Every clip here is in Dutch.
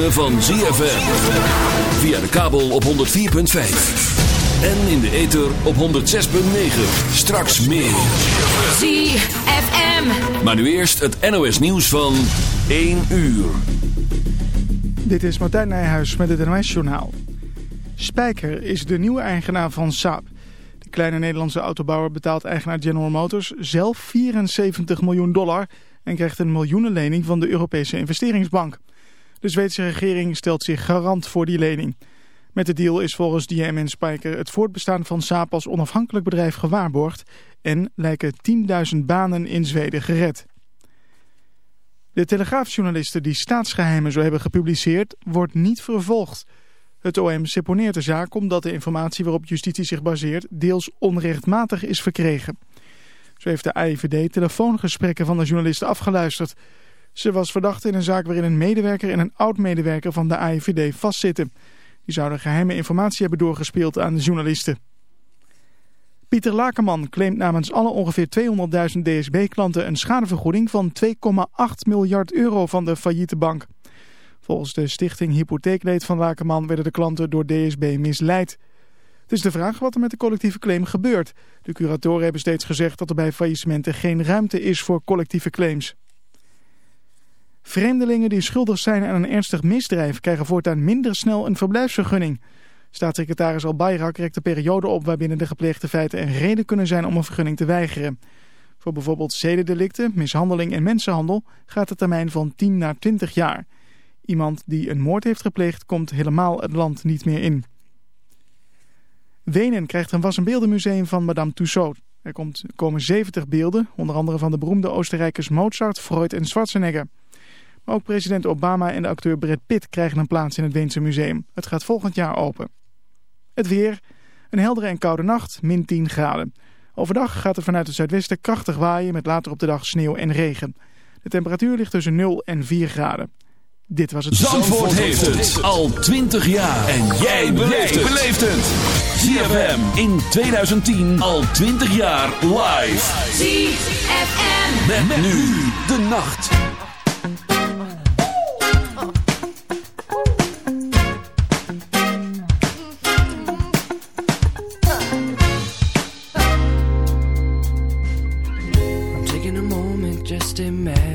ritme van ZFM. Via de kabel op 104.5. En in de ether op 106.9. Straks meer. ZFM. Maar nu eerst het NOS nieuws van 1 uur. Dit is Martijn Nijhuis met het NOS journaal. Spijker is de nieuwe eigenaar van Saab. De kleine Nederlandse autobouwer betaalt eigenaar General Motors zelf 74 miljoen dollar... en krijgt een miljoenenlening van de Europese investeringsbank. De Zweedse regering stelt zich garant voor die lening. Met de deal is volgens DM en Spijker het voortbestaan van Saab als onafhankelijk bedrijf gewaarborgd... en lijken 10.000 banen in Zweden gered. De telegraafjournalisten die staatsgeheimen zo hebben gepubliceerd, wordt niet vervolgd. Het OM seponeert de zaak omdat de informatie waarop justitie zich baseert deels onrechtmatig is verkregen. Zo heeft de AIVD telefoongesprekken van de journalisten afgeluisterd. Ze was verdacht in een zaak waarin een medewerker en een oud-medewerker van de AIVD vastzitten. Die zouden geheime informatie hebben doorgespeeld aan de journalisten. Pieter Lakenman claimt namens alle ongeveer 200.000 DSB-klanten een schadevergoeding van 2,8 miljard euro van de failliete bank. Volgens de stichting Hypotheekleed van Lakenman werden de klanten door DSB misleid. Het is de vraag wat er met de collectieve claim gebeurt. De curatoren hebben steeds gezegd dat er bij faillissementen geen ruimte is voor collectieve claims. Vreemdelingen die schuldig zijn aan een ernstig misdrijf krijgen voortaan minder snel een verblijfsvergunning. Staatssecretaris Al-Bayrak rekt de periode op waarbinnen de gepleegde feiten een reden kunnen zijn om een vergunning te weigeren. Voor bijvoorbeeld zedendelicten, mishandeling en mensenhandel gaat de termijn van 10 naar 20 jaar. Iemand die een moord heeft gepleegd komt helemaal het land niet meer in. Wenen krijgt een was- en beeldenmuseum van Madame Tussaud. Er komen 70 beelden, onder andere van de beroemde Oostenrijkers Mozart, Freud en Schwarzenegger. Ook president Obama en de acteur Brad Pitt krijgen een plaats in het Weense museum. Het gaat volgend jaar open. Het weer, een heldere en koude nacht, min 10 graden. Overdag gaat het vanuit het zuidwesten krachtig waaien met later op de dag sneeuw en regen. De temperatuur ligt tussen 0 en 4 graden. Dit was het... Zandvoort heeft het al 20 jaar. En jij beleeft het. ZFM in 2010 al 20 jaar live. ZFM. Met, met nu de nacht.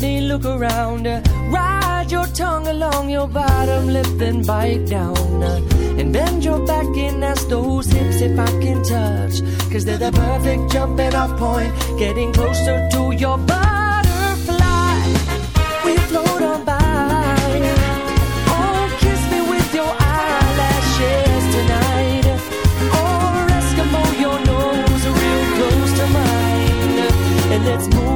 Me look around. Ride your tongue along your bottom lip, then bite down. And bend your back and ask those hips if I can touch. Cause they're the perfect jumping off point. Getting closer to your butterfly. We float on by. Oh, kiss me with your eyelashes tonight. Or Eskimo, your nose real close to mine. And let's move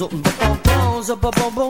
zo, bom, bom, zo, bom, bom,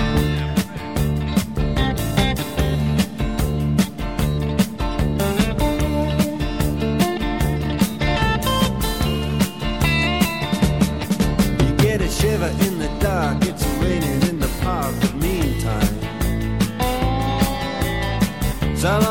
Tell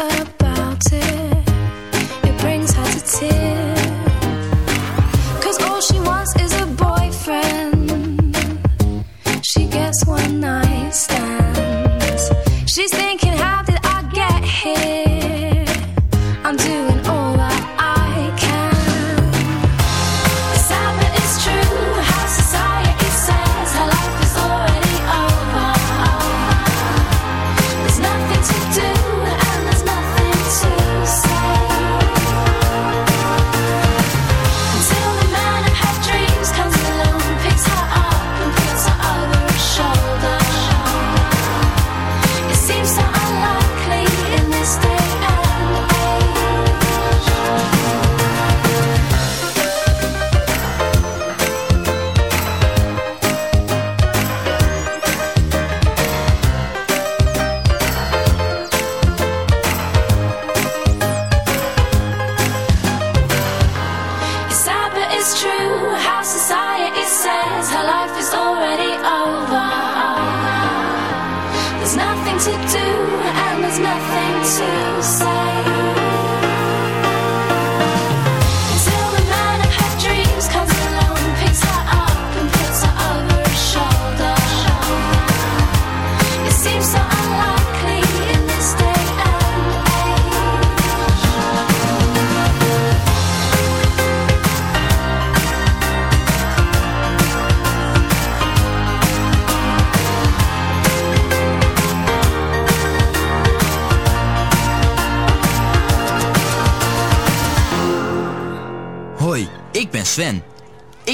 about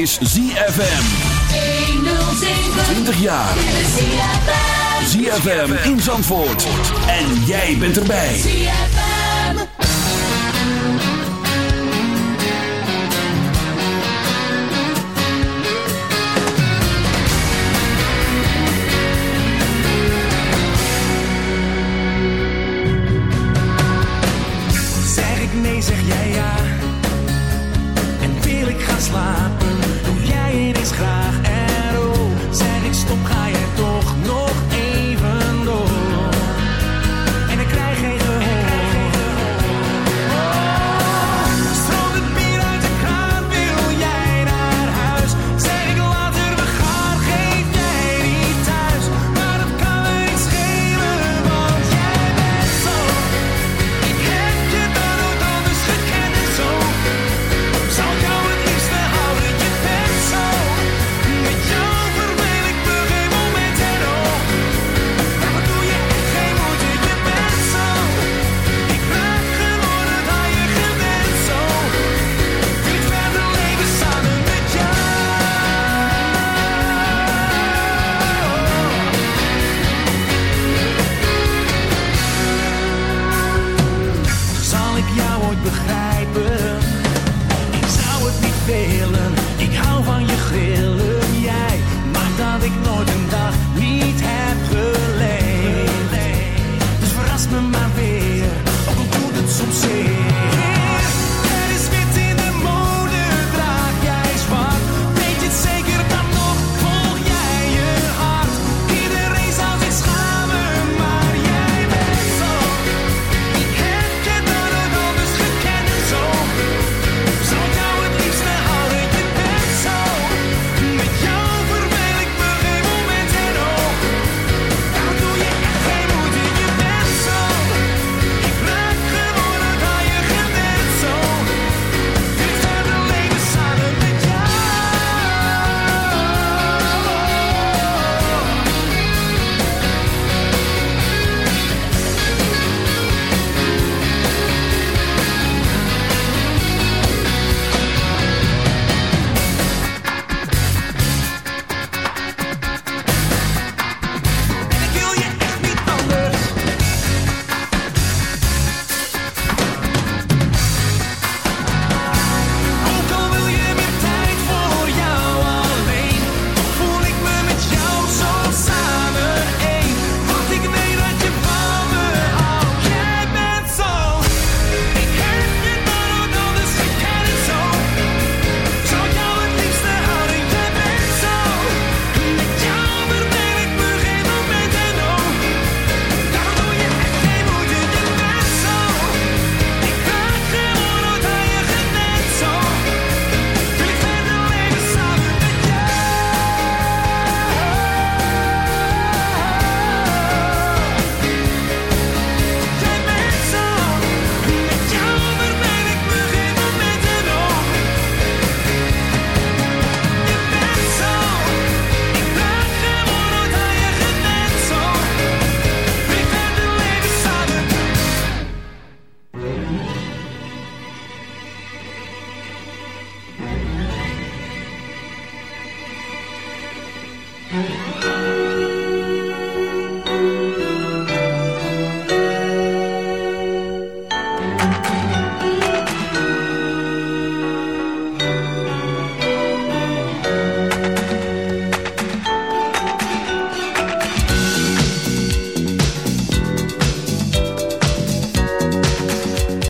Is ZFM. 20 jaar. ZFM in Zandvoort. En jij bent erbij. ZFM. Zeg ik nee, zeg jij ja. Ik gaan slapen, doe jij ineens graag. En oh, zeg ik stop, ga jij door.